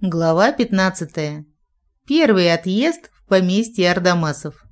Глава 15. Первый отъезд в поместье Ардамасов.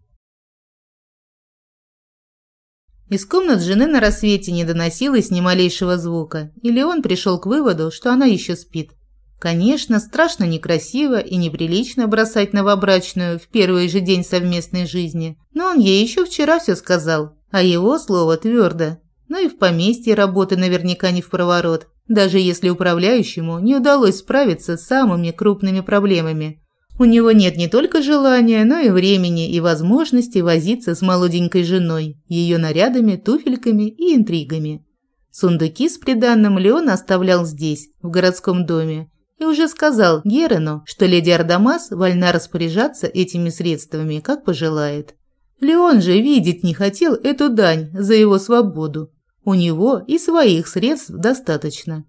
Из комнат жены на рассвете не доносилось ни малейшего звука, и Леон пришел к выводу, что она еще спит. Конечно, страшно некрасиво и неприлично бросать новобрачную в первый же день совместной жизни, но он ей еще вчера все сказал, а его слово твердо. Но и в поместье работы наверняка не в проворот, даже если управляющему не удалось справиться с самыми крупными проблемами. У него нет не только желания, но и времени и возможности возиться с молоденькой женой, ее нарядами, туфельками и интригами. Сундуки с приданным Леон оставлял здесь, в городском доме, и уже сказал Герену, что леди Ардамас вольна распоряжаться этими средствами, как пожелает. Леон же видеть не хотел эту дань за его свободу, у него и своих средств достаточно.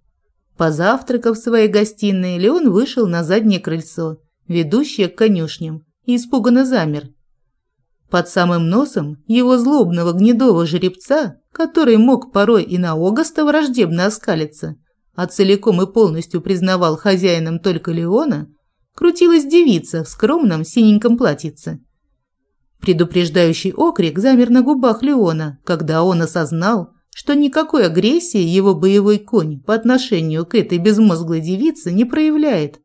Позавтракав в своей гостиной, Леон вышел на заднее крыльцо, ведущее к конюшням, и испуганно замер. Под самым носом его злобного гнедого жеребца, который мог порой и на Огоста враждебно оскалиться, а целиком и полностью признавал хозяином только Леона, крутилась девица в скромном синеньком платьице. Предупреждающий окрик замер на губах Леона, когда он осознал, что никакой агрессии его боевой конь по отношению к этой безмозглой девице не проявляет.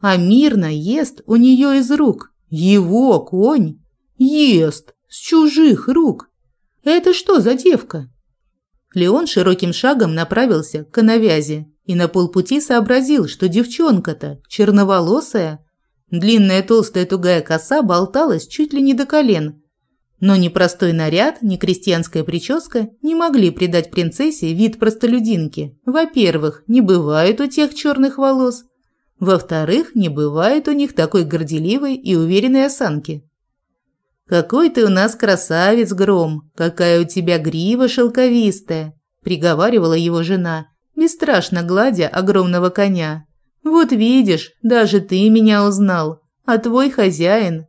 А мирно ест у нее из рук. Его конь ест с чужих рук. Это что за девка? Леон широким шагом направился к навязи и на полпути сообразил, что девчонка-то черноволосая, длинная толстая тугая коса болталась чуть ли не до колен – но ни простой наряд, ни крестьянская прическа не могли придать принцессе вид простолюдинки. Во-первых, не бывает у тех черных волос. Во-вторых, не бывает у них такой горделивой и уверенной осанки. «Какой ты у нас красавец, Гром! Какая у тебя грива шелковистая!» – приговаривала его жена, бесстрашно гладя огромного коня. «Вот видишь, даже ты меня узнал, а твой хозяин...»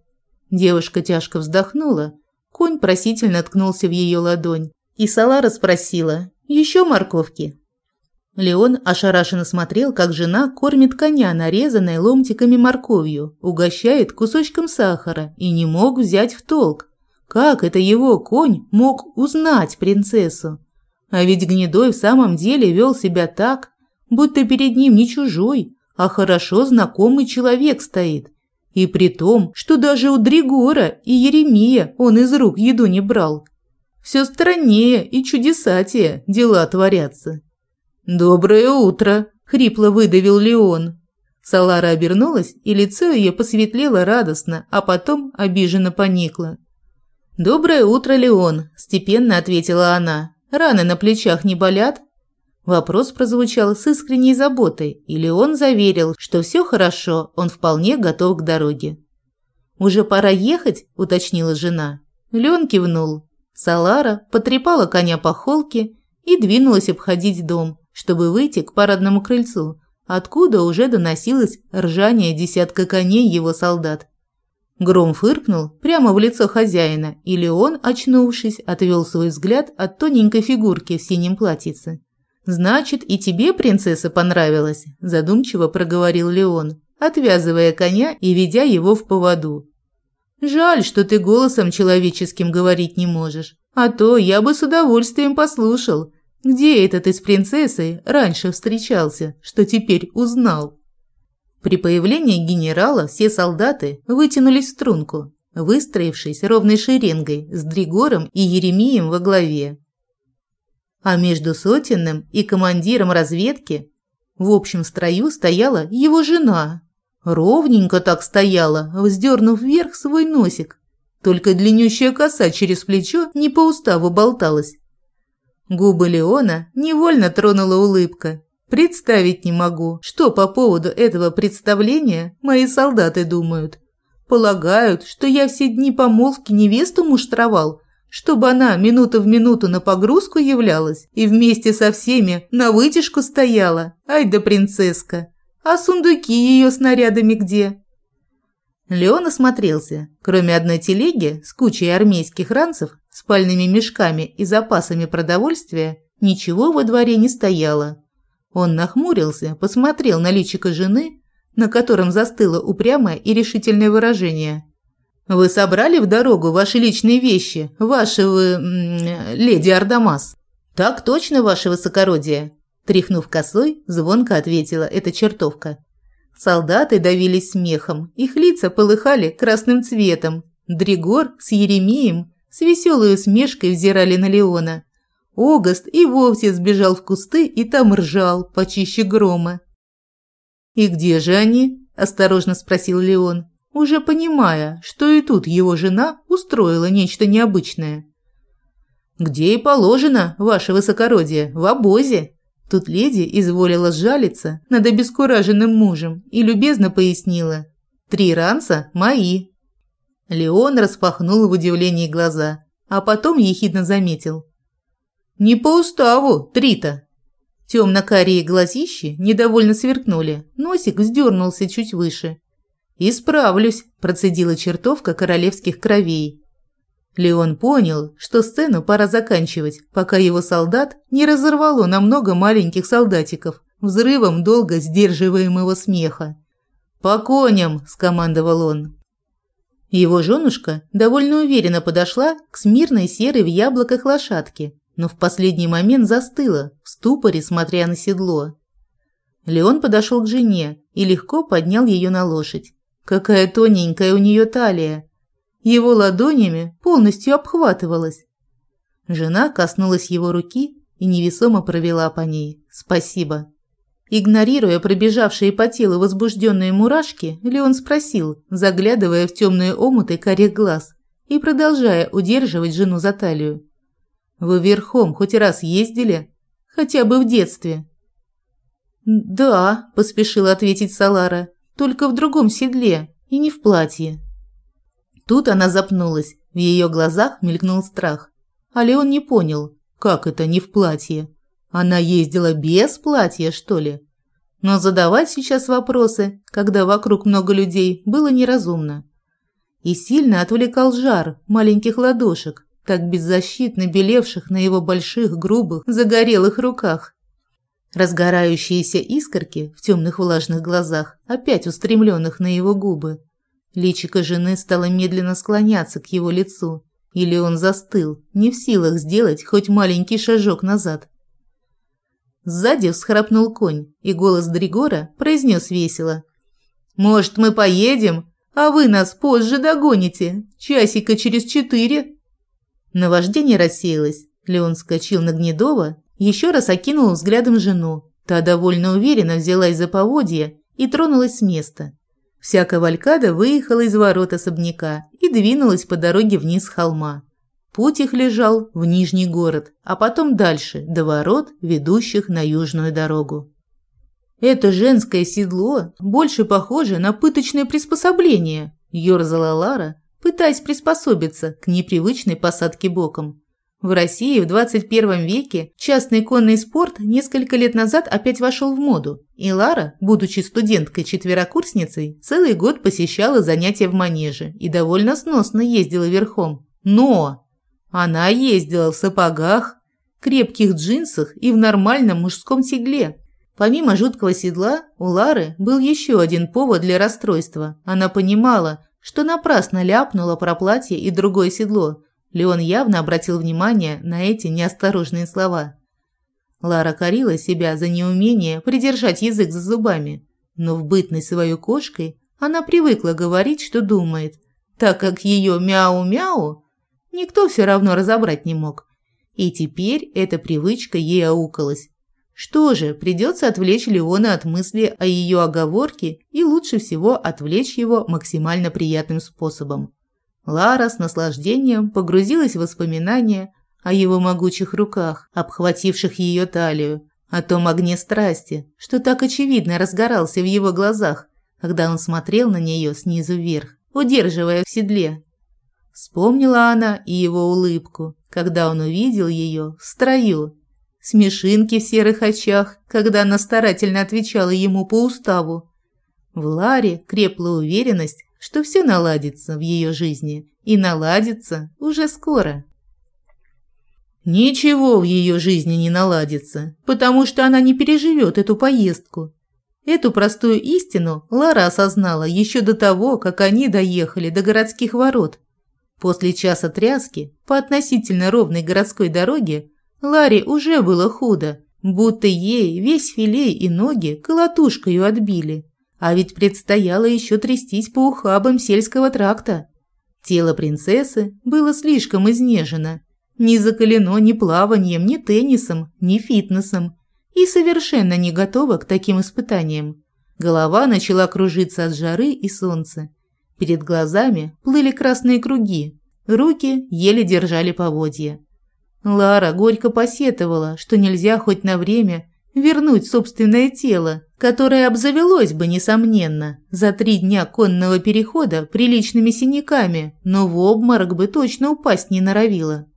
Девушка тяжко вздохнула Конь просительно ткнулся в ее ладонь. И Салара спросила, «Еще морковки?» Леон ошарашенно смотрел, как жена кормит коня, нарезанной ломтиками морковью, угощает кусочком сахара и не мог взять в толк. Как это его конь мог узнать принцессу? А ведь Гнедой в самом деле вел себя так, будто перед ним не чужой, а хорошо знакомый человек стоит. И при том, что даже у Дригора и Еремия он из рук еду не брал. Все страннее и чудесатее дела творятся. «Доброе утро!» – хрипло выдавил Леон. Салара обернулась, и лицо ее посветлело радостно, а потом обиженно поникло. «Доброе утро, Леон!» – степенно ответила она. «Раны на плечах не болят?» Вопрос прозвучал с искренней заботой, и Леон заверил, что все хорошо, он вполне готов к дороге. «Уже пора ехать?» – уточнила жена. Леон кивнул. Салара потрепала коня по холке и двинулась обходить дом, чтобы выйти к парадному крыльцу, откуда уже доносилось ржание десятка коней его солдат. Гром фыркнул прямо в лицо хозяина, и Леон, очнувшись, отвел свой взгляд от тоненькой фигурки в синем платьице. «Значит, и тебе принцесса понравилась», – задумчиво проговорил Леон, отвязывая коня и ведя его в поводу. «Жаль, что ты голосом человеческим говорить не можешь, а то я бы с удовольствием послушал, где это ты с принцессой раньше встречался, что теперь узнал». При появлении генерала все солдаты вытянулись в струнку, выстроившись ровной шеренгой с Дригором и Еремием во главе а между сотенным и командиром разведки в общем строю стояла его жена. Ровненько так стояла, вздернув вверх свой носик. Только длиннющая коса через плечо не по уставу болталась. Губы Леона невольно тронула улыбка. Представить не могу, что по поводу этого представления мои солдаты думают. Полагают, что я все дни помолвки невесту муштровал, чтобы она минута в минуту на погрузку являлась и вместе со всеми на вытяжку стояла. Ай да принцесска! А сундуки ее снарядами где? Леон осмотрелся. Кроме одной телеги с кучей армейских ранцев, спальными мешками и запасами продовольствия, ничего во дворе не стояло. Он нахмурился, посмотрел на личико жены, на котором застыло упрямое и решительное выражение. «Вы собрали в дорогу ваши личные вещи, ваши вы... леди Ардамас?» «Так точно, ваше высокородие!» Тряхнув косой, звонко ответила эта чертовка. Солдаты давились смехом, их лица полыхали красным цветом. Дригор с Еремием с веселой усмешкой взирали на Леона. Огост и вовсе сбежал в кусты и там ржал, почище грома. «И где же они?» – осторожно спросил Леон, уже понимая, что и тут его жена устроила нечто необычное. «Где и положено, ваше высокородие, в обозе». Тут леди изволила сжалиться над обескураженным мужем и любезно пояснила. «Три ранца мои». Леон распахнул в удивлении глаза, а потом ехидно заметил. «Не по уставу, три-то». Темно-карие глазищи недовольно сверкнули, носик вздернулся чуть выше. «Исправлюсь», – процедила чертовка королевских кровей. Леон понял, что сцену пора заканчивать, пока его солдат не разорвало на много маленьких солдатиков взрывом долго сдерживаемого смеха. «По коням!» – скомандовал он. Его женушка довольно уверенно подошла к смирной серой в яблоках лошадке, но в последний момент застыла, в ступоре смотря на седло. Леон подошел к жене и легко поднял ее на лошадь. Какая тоненькая у нее талия, его ладонями полностью обхватывалась. Жена коснулась его руки и невесомо провела по ней. «Спасибо». Игнорируя пробежавшие по телу возбужденные мурашки, Леон спросил, заглядывая в темные омуты карих глаз и продолжая удерживать жену за талию. «Вы верхом хоть раз ездили? Хотя бы в детстве?» «Да», – поспешила ответить Салара, – «только в другом седле и не в платье». Тут она запнулась, в ее глазах мелькнул страх. А Леон не понял, как это не в платье. Она ездила без платья, что ли? Но задавать сейчас вопросы, когда вокруг много людей, было неразумно. И сильно отвлекал жар маленьких ладошек, так беззащитно белевших на его больших, грубых, загорелых руках. Разгорающиеся искорки в темных влажных глазах, опять устремленных на его губы, Личико жены стало медленно склоняться к его лицу, или он застыл, не в силах сделать хоть маленький шажок назад. Сзади всхрапнул конь, и голос Дригора произнес весело. «Может, мы поедем, а вы нас позже догоните, часика через четыре?» Наваждение рассеялось. Леон скочил на Гнедова, еще раз окинул взглядом жену. Та довольно уверенно взялась за поводья и тронулась с места. Вся кавалькада выехала из ворот особняка и двинулась по дороге вниз холма. Путь их лежал в Нижний город, а потом дальше, до ворот, ведущих на южную дорогу. «Это женское седло больше похоже на пыточное приспособление», – ёрзала Лара, пытаясь приспособиться к непривычной посадке боком. В России в 21 веке частный конный спорт несколько лет назад опять вошел в моду, и Лара, будучи студенткой-четверокурсницей, целый год посещала занятия в манеже и довольно сносно ездила верхом. Но она ездила в сапогах, крепких джинсах и в нормальном мужском седле. Помимо жуткого седла, у Лары был еще один повод для расстройства. Она понимала, что напрасно ляпнула про платье и другое седло – Леон явно обратил внимание на эти неосторожные слова. Лара корила себя за неумение придержать язык за зубами, но в бытность свою кошкой она привыкла говорить, что думает, так как ее мяу-мяу никто все равно разобрать не мог. И теперь эта привычка ей аукалась. Что же, придется отвлечь Леона от мысли о ее оговорке и лучше всего отвлечь его максимально приятным способом. Лара с наслаждением погрузилась в воспоминания о его могучих руках, обхвативших ее талию, о том огне страсти, что так очевидно разгорался в его глазах, когда он смотрел на нее снизу вверх, удерживая в седле. Вспомнила она и его улыбку, когда он увидел ее в строю, смешинки в серых очах, когда она старательно отвечала ему по уставу. В Ларе крепла уверенность, что все наладится в ее жизни и наладится уже скоро. Ничего в ее жизни не наладится, потому что она не переживет эту поездку. Эту простую истину Лара осознала еще до того, как они доехали до городских ворот. После часа тряски по относительно ровной городской дороге Ларе уже было худо, будто ей весь филей и ноги колотушкою отбили. А ведь предстояло еще трястись по ухабам сельского тракта. Тело принцессы было слишком изнежено, не закалено ни плаванием, ни теннисом, ни фитнесом и совершенно не готова к таким испытаниям. Голова начала кружиться от жары и солнца. Перед глазами плыли красные круги, руки еле держали поводья. Лара горько посетовала, что нельзя хоть на время вернуть собственное тело, которое обзавелось бы, несомненно, за три дня конного перехода приличными синяками, но в обморок бы точно упасть не норовила.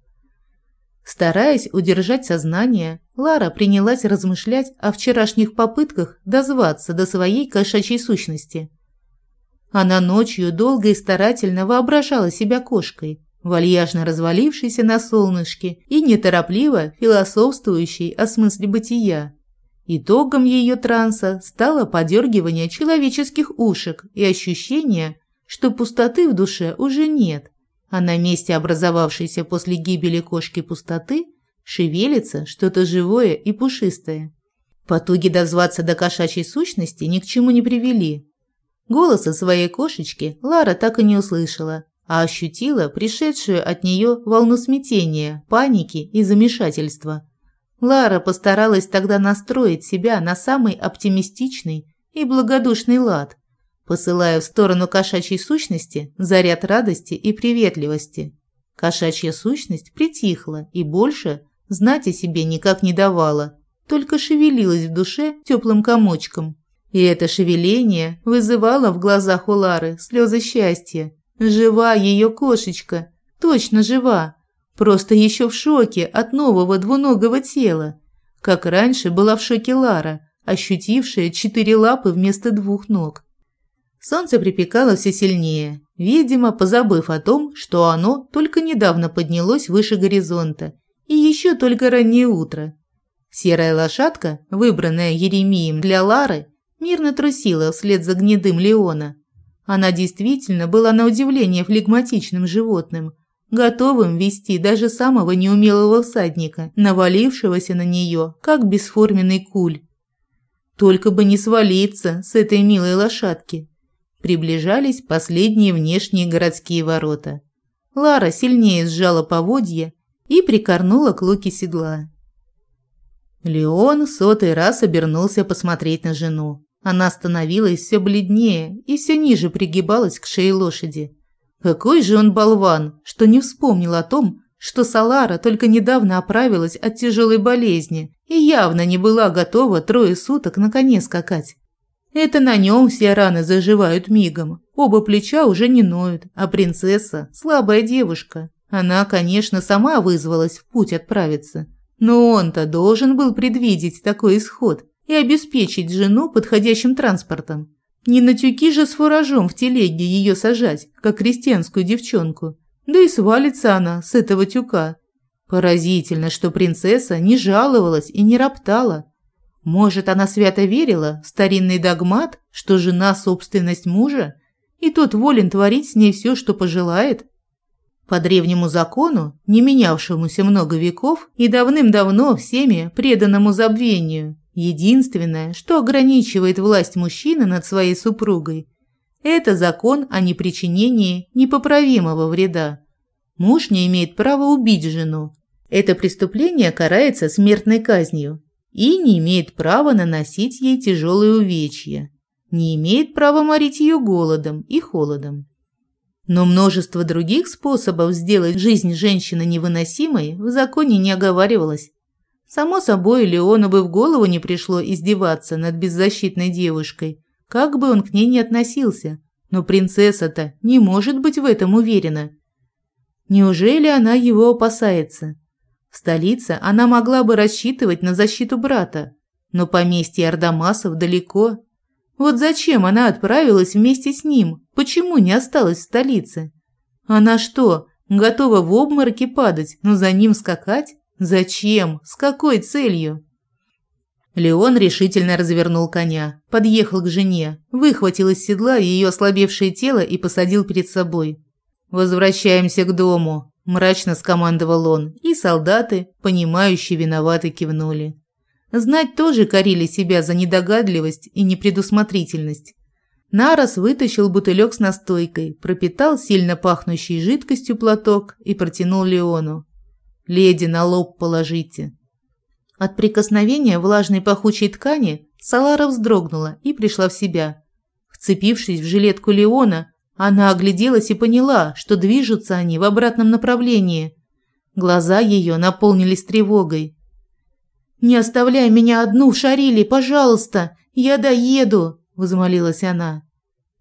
Стараясь удержать сознание, Лара принялась размышлять о вчерашних попытках дозваться до своей кошачьей сущности. Она ночью долго и старательно воображала себя кошкой, вальяжно развалившейся на солнышке и неторопливо философствующей о смысле бытия. Итогом ее транса стало подергивание человеческих ушек и ощущение, что пустоты в душе уже нет – а на месте образовавшейся после гибели кошки пустоты шевелится что-то живое и пушистое. Потуги дозваться до кошачьей сущности ни к чему не привели. Голоса своей кошечки Лара так и не услышала, а ощутила пришедшую от нее волну смятения, паники и замешательства. Лара постаралась тогда настроить себя на самый оптимистичный и благодушный лад, посылая в сторону кошачьей сущности заряд радости и приветливости. Кошачья сущность притихла и больше знать о себе никак не давала, только шевелилась в душе теплым комочком. И это шевеление вызывало в глазах у Лары слезы счастья. Жива ее кошечка, точно жива, просто еще в шоке от нового двуногого тела. Как раньше была в шоке Лара, ощутившая четыре лапы вместо двух ног. Солнце припекало все сильнее, видимо, позабыв о том, что оно только недавно поднялось выше горизонта, и еще только раннее утро. Серая лошадка, выбранная Еремием для Лары, мирно трусила вслед за гнедым Леона. Она действительно была на удивление флегматичным животным, готовым вести даже самого неумелого всадника, навалившегося на нее, как бесформенный куль. Только бы не свалиться с этой милой лошадки. Приближались последние внешние городские ворота. Лара сильнее сжала поводья и прикорнула к луке седла. Леон сотый раз обернулся посмотреть на жену. Она становилась все бледнее и все ниже пригибалась к шее лошади. Какой же он болван, что не вспомнил о том, что Салара только недавно оправилась от тяжелой болезни и явно не была готова трое суток на коне скакать. Это на нем все раны заживают мигом. Оба плеча уже не ноют, а принцесса – слабая девушка. Она, конечно, сама вызвалась в путь отправиться. Но он-то должен был предвидеть такой исход и обеспечить жену подходящим транспортом. Не на тюки же с фуражом в телеге ее сажать, как крестьянскую девчонку. Да и свалится она с этого тюка. Поразительно, что принцесса не жаловалась и не роптала, может, она свято верила в старинный догмат, что жена – собственность мужа, и тот волен творить с ней все, что пожелает? По древнему закону, не менявшемуся много веков и давным-давно всеми преданному забвению, единственное, что ограничивает власть мужчины над своей супругой – это закон о непричинении непоправимого вреда. Муж не имеет права убить жену. Это преступление карается смертной казнью, и не имеет права наносить ей тяжелые увечья, не имеет права морить ее голодом и холодом. Но множество других способов сделать жизнь женщины невыносимой в законе не оговаривалось. Само собой, Леону бы в голову не пришло издеваться над беззащитной девушкой, как бы он к ней ни относился, но принцесса-то не может быть в этом уверена. Неужели она его опасается? В столице она могла бы рассчитывать на защиту брата, но поместье Ардамасов далеко. Вот зачем она отправилась вместе с ним? Почему не осталась в столице? Она что, готова в обмороке падать, но за ним скакать? Зачем? С какой целью? Леон решительно развернул коня, подъехал к жене, выхватил из седла ее ослабевшее тело и посадил перед собой. «Возвращаемся к дому», – мрачно скомандовал он, и солдаты, понимающие виноваты, кивнули. Знать тоже корили себя за недогадливость и непредусмотрительность. Нарос вытащил бутылек с настойкой, пропитал сильно пахнущей жидкостью платок и протянул Леону. «Леди, на лоб положите». От прикосновения влажной пахучей ткани Салара вздрогнула и пришла в себя. Вцепившись в жилетку Леона, она огляделась и поняла, что движутся они в обратном направлении. Глаза ее наполнились тревогой. «Не оставляй меня одну, Шарили, пожалуйста! Я доеду!» – возмолилась она.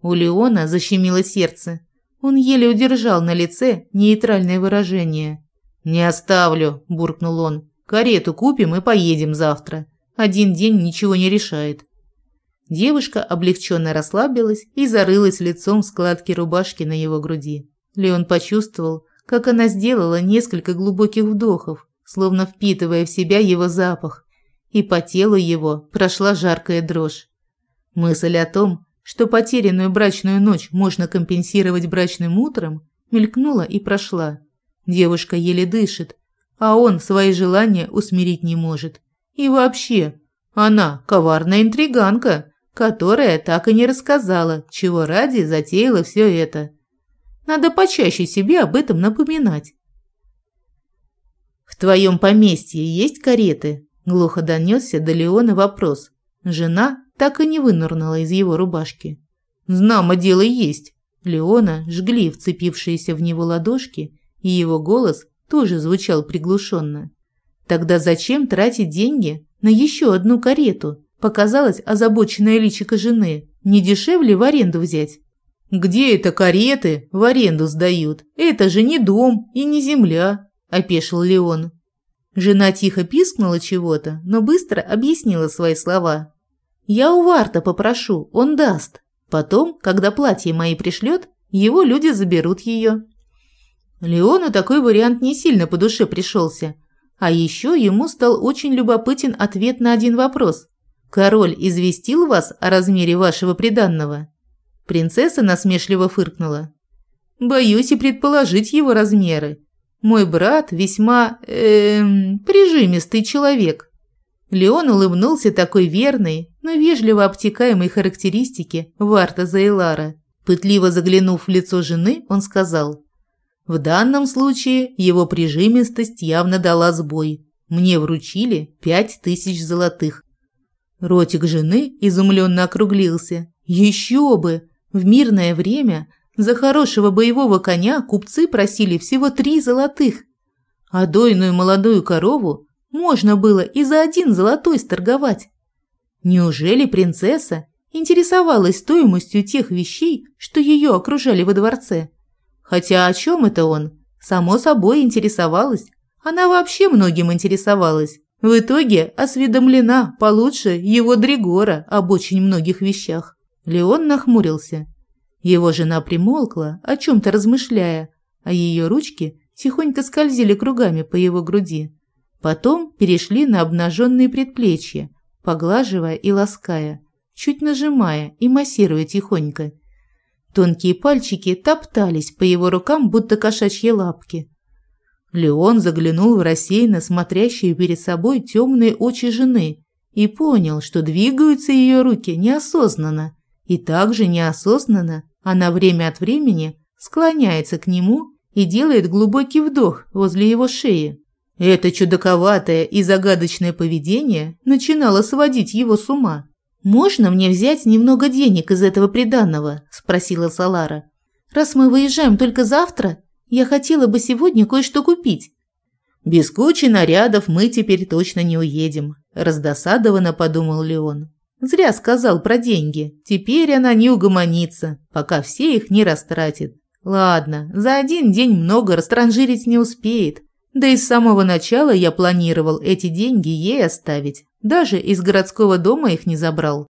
У Леона защемило сердце. Он еле удержал на лице нейтральное выражение. «Не оставлю», – буркнул он. Карету купим и поедем завтра. Один день ничего не решает. Девушка облегченно расслабилась и зарылась лицом в складки рубашки на его груди. Леон почувствовал, как она сделала несколько глубоких вдохов, словно впитывая в себя его запах, и по телу его прошла жаркая дрожь. Мысль о том, что потерянную брачную ночь можно компенсировать брачным утром, мелькнула и прошла. Девушка еле дышит, а он свои желания усмирить не может. И вообще, она коварная интриганка, которая так и не рассказала, чего ради затеяла все это. Надо почаще себе об этом напоминать. «В твоем поместье есть кареты?» – глухо донесся до Леона вопрос. Жена так и не вынырнула из его рубашки. «Знамо дело есть». Леона жгли вцепившиеся в него ладошки, и его голос тоже звучал приглушенно. Тогда зачем тратить деньги на еще одну карету? Показалось озабоченное личико жены. Не дешевле в аренду взять? Где это кареты в аренду сдают? Это же не дом и не земля, опешил Леон. Жена тихо пискнула чего-то, но быстро объяснила свои слова. Я у Варта попрошу, он даст. Потом, когда платье мои пришлет, его люди заберут ее. Леону такой вариант не сильно по душе пришелся. А еще ему стал очень любопытен ответ на один вопрос. «Король известил вас о размере вашего приданного?» Принцесса насмешливо фыркнула. «Боюсь и предположить его размеры. Мой брат весьма... эм... прижимистый человек». Леон улыбнулся такой верной, но вежливо обтекаемой характеристике Варта Зайлара. Пытливо заглянув в лицо жены, он сказал – в данном случае его прижимистость явно дала сбой. Мне вручили пять тысяч золотых. Ротик жены изумленно округлился. Еще бы! В мирное время за хорошего боевого коня купцы просили всего три золотых. А дойную молодую корову можно было и за один золотой сторговать. Неужели принцесса интересовалась стоимостью тех вещей, что ее окружали во дворце? Хотя о чем это он? Само собой интересовалась. Она вообще многим интересовалась. В итоге осведомлена получше его Дригора об очень многих вещах. Леон нахмурился. Его жена примолкла, о чем-то размышляя, а ее ручки тихонько скользили кругами по его груди. Потом перешли на обнаженные предплечья, поглаживая и лаская, чуть нажимая и массируя тихонько – Тонкие пальчики топтались по его рукам, будто кошачьи лапки. Леон заглянул в рассеянно смотрящие перед собой темные очи жены и понял, что двигаются ее руки неосознанно. И также неосознанно она время от времени склоняется к нему и делает глубокий вдох возле его шеи. Это чудаковатое и загадочное поведение начинало сводить его с ума. «Можно мне взять немного денег из этого приданного?» – спросила Салара. «Раз мы выезжаем только завтра, я хотела бы сегодня кое-что купить». «Без кучи нарядов мы теперь точно не уедем», – раздосадованно подумал Леон. «Зря сказал про деньги. Теперь она не угомонится, пока все их не растратит. Ладно, за один день много растранжирить не успеет. Да и с самого начала я планировал эти деньги ей оставить. Даже из городского дома их не забрал.